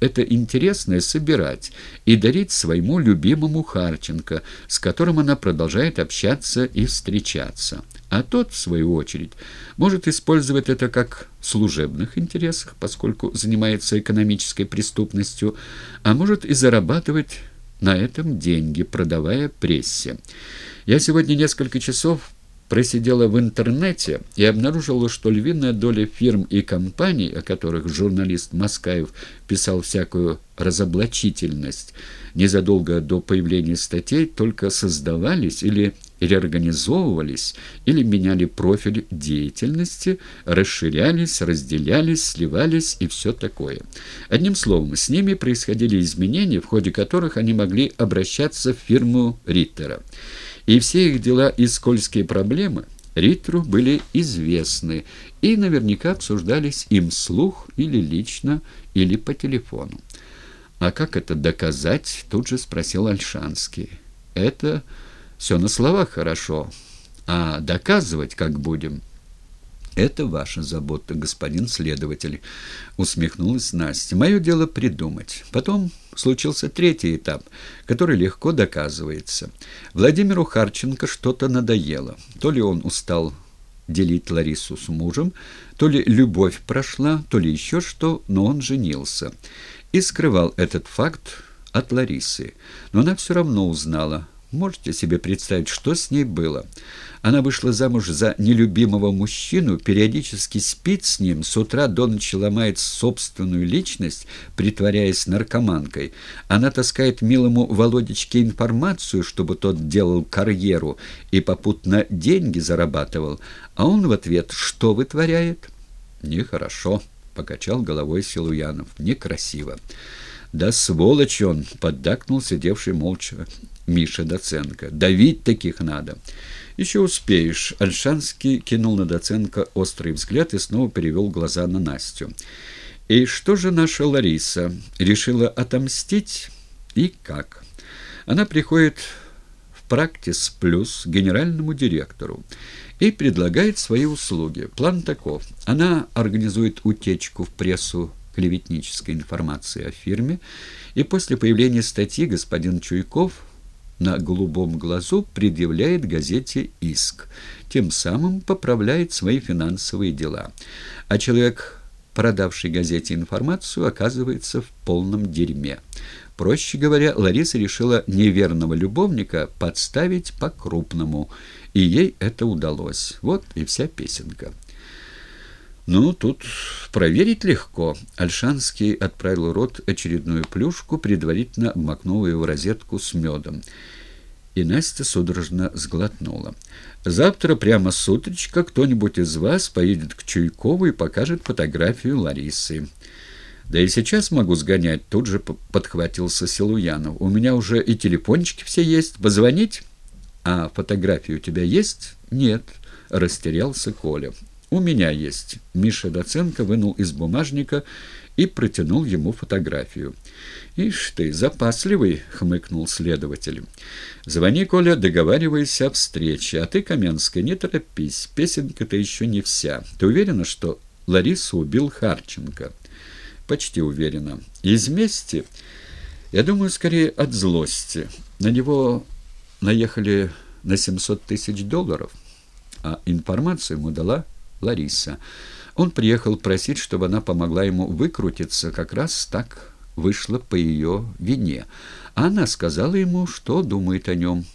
это интересное собирать и дарить своему любимому Харченко, с которым она продолжает общаться и встречаться. А тот, в свою очередь, может использовать это как в служебных интересах, поскольку занимается экономической преступностью, а может и зарабатывать на этом деньги, продавая прессе. Я сегодня несколько часов просидела в интернете и обнаружила, что львиная доля фирм и компаний, о которых журналист Маскаев писал всякую разоблачительность, незадолго до появления статей только создавались или реорганизовывались, или меняли профиль деятельности, расширялись, разделялись, сливались и все такое. Одним словом, с ними происходили изменения, в ходе которых они могли обращаться в фирму Риттера и все их дела и скользкие проблемы Риттру были известны и наверняка обсуждались им слух или лично, или по телефону. «А как это доказать?» — тут же спросил Альшанский. «Это все на словах хорошо, а доказывать как будем?» «Это ваша забота, господин следователь», — усмехнулась Настя. «Мое дело придумать. Потом случился третий этап, который легко доказывается. Владимиру Харченко что-то надоело. То ли он устал делить Ларису с мужем, то ли любовь прошла, то ли еще что, но он женился. И скрывал этот факт от Ларисы. Но она все равно узнала, Можете себе представить, что с ней было? Она вышла замуж за нелюбимого мужчину, периодически спит с ним, с утра до ночи ломает собственную личность, притворяясь наркоманкой. Она таскает милому Володечке информацию, чтобы тот делал карьеру и попутно деньги зарабатывал. А он в ответ что вытворяет? «Нехорошо», — покачал головой Силуянов, — «некрасиво». «Да сволочь он!» — поддакнул сидевший молча Миша Доценко. «Давить таких надо!» «Еще успеешь!» — Альшанский кинул на Доценко острый взгляд и снова перевел глаза на Настю. «И что же наша Лариса? Решила отомстить? И как?» Она приходит в «Практис Плюс» генеральному директору и предлагает свои услуги. План таков. Она организует утечку в прессу клеветнической информации о фирме, и после появления статьи господин Чуйков на голубом глазу предъявляет газете иск, тем самым поправляет свои финансовые дела. А человек, продавший газете информацию, оказывается в полном дерьме. Проще говоря, Лариса решила неверного любовника подставить по-крупному, и ей это удалось. Вот и вся песенка. «Ну, тут проверить легко». Альшанский отправил рот очередную плюшку, предварительно обмакнул ее в розетку с медом. И Настя судорожно сглотнула. «Завтра прямо с утречка кто-нибудь из вас поедет к Чуйкову и покажет фотографию Ларисы». «Да и сейчас могу сгонять», — тут же подхватился Силуянов. «У меня уже и телефончики все есть. Позвонить?» «А фотографии у тебя есть?» «Нет», — растерялся Коля. «У меня есть». Миша Доценко вынул из бумажника и протянул ему фотографию. «Ишь ты, запасливый!» — хмыкнул следователь. «Звони, Коля, договаривайся о встрече. А ты, Каменская, не торопись. Песенка-то еще не вся. Ты уверена, что Ларису убил Харченко?» «Почти уверена. Из мести?» «Я думаю, скорее от злости. На него наехали на 700 тысяч долларов, а информацию ему дала Лариса. Он приехал просить, чтобы она помогла ему выкрутиться, как раз так вышло по ее вине. А она сказала ему, что думает о нем.